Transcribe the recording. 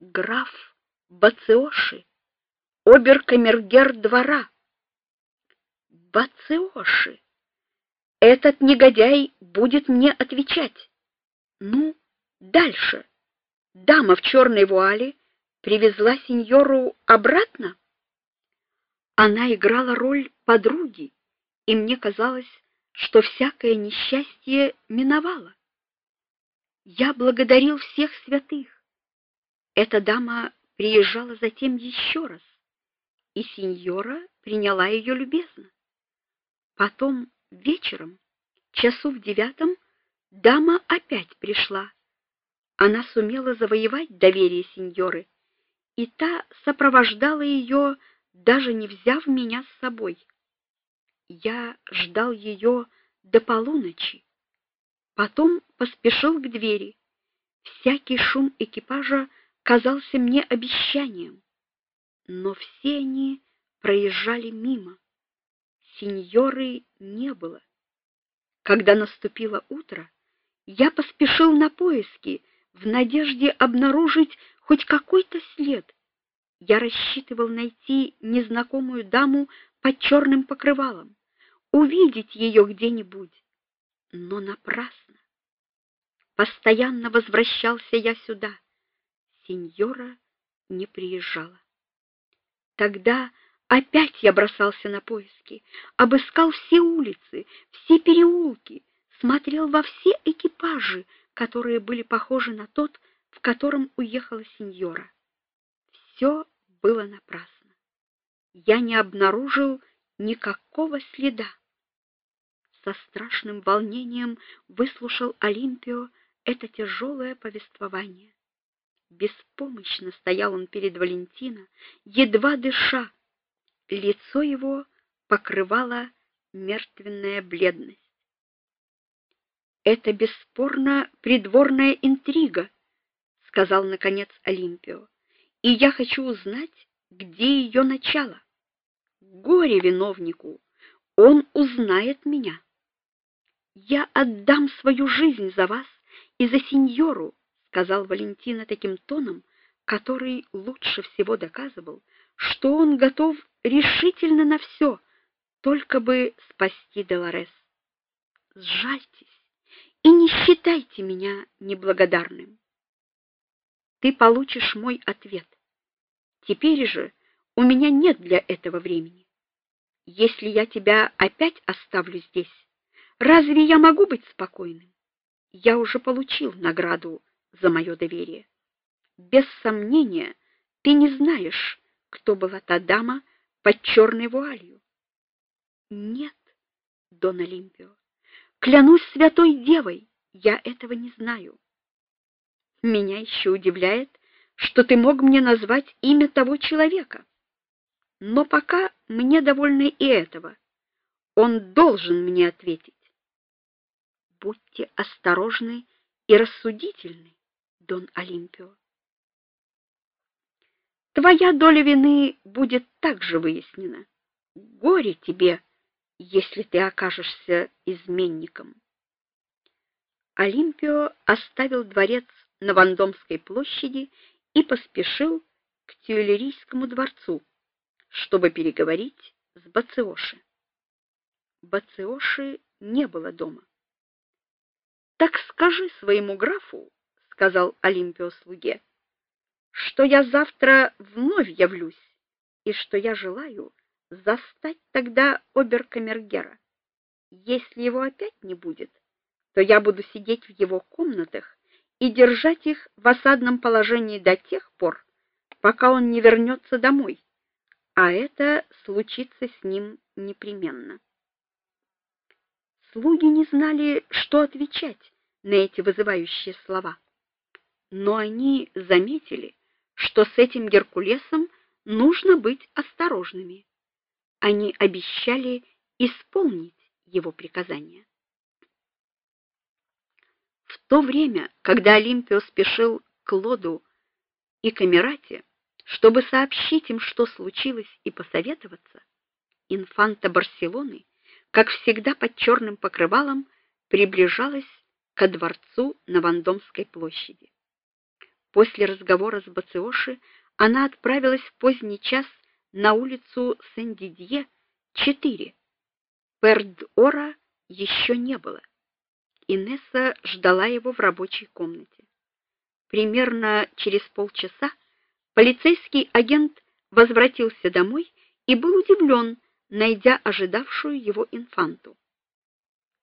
граф Бациоши, оберкамергер двора. Бациоши. Этот негодяй будет мне отвечать. Ну, дальше. Дама в черной вуале привезла сеньору обратно. Она играла роль подруги, и мне казалось, что всякое несчастье миновало. Я благодарил всех святых. Эта дама приезжала затем еще раз, и сеньора приняла ее любезно. Потом вечером, часу в девятом, дама опять пришла. Она сумела завоевать доверие сеньоры, и та сопровождала ее, даже не взяв меня с собой. Я ждал ее до полуночи. Потом поспешил к двери. Всякий шум экипажа казался мне обещанием, но все они проезжали мимо. Сеньоры не было. Когда наступило утро, я поспешил на поиски в надежде обнаружить хоть какой-то след. Я рассчитывал найти незнакомую даму под черным покрывалом увидеть ее где-нибудь, но напрасно. Постоянно возвращался я сюда. Сеньора не приезжала. Тогда опять я бросался на поиски, обыскал все улицы, все переулки, смотрел во все экипажи, которые были похожи на тот, в котором уехала сеньора. Все было напрасно. Я не обнаружил никакого следа со страшным волнением выслушал Олимпио это тяжелое повествование. Беспомощно стоял он перед Валентино, едва дыша. Лицо его покрывала мертвенная бледность. Это бесспорно придворная интрига, сказал наконец Олимпио. И я хочу узнать, где ее начало. Горе виновнику, он узнает меня. Я отдам свою жизнь за вас и за сеньору, сказал Валентина таким тоном, который лучше всего доказывал, что он готов решительно на все, только бы спасти Долорес. Сжальтесь и не считайте меня неблагодарным. Ты получишь мой ответ. Теперь же у меня нет для этого времени. Если я тебя опять оставлю здесь, Разве я могу быть спокойным? Я уже получил награду за мое доверие. Без сомнения, ты не знаешь, кто была та дама под черной вуалью. Нет, Дон Олимпио. Клянусь святой девой, я этого не знаю. Меня еще удивляет, что ты мог мне назвать имя того человека. Но пока мне довольно и этого. Он должен мне ответить будьте осторожны и рассудительны, Дон Олимпио. Твоя доля вины будет также выяснена. Горе тебе, если ты окажешься изменником. Олимпио оставил дворец на Вандомской площади и поспешил к Тюильрийскому дворцу, чтобы переговорить с Бациоши. Бациоши не было дома. Так скажи своему графу, сказал Олимпио слуге, что я завтра вновь явлюсь и что я желаю застать тогда оберкамергера. Если его опять не будет, то я буду сидеть в его комнатах и держать их в осадном положении до тех пор, пока он не вернется домой. А это случится с ним непременно. Слуги не знали, что отвечать на эти вызывающие слова. Но они заметили, что с этим Геркулесом нужно быть осторожными. Они обещали исполнить его приказания. В то время, когда Олимпио спешил к Лоду и Камерате, чтобы сообщить им, что случилось, и посоветоваться, инфанта Барселоны как всегда под черным покрывалом, приближалась ко дворцу на Вандомской площади. После разговора с Бациоши она отправилась в поздний час на улицу Сен-Дидье 4. Пердора еще не было. Инесса ждала его в рабочей комнате. Примерно через полчаса полицейский агент возвратился домой и был удивлен, найдя ожидавшую его инфанту.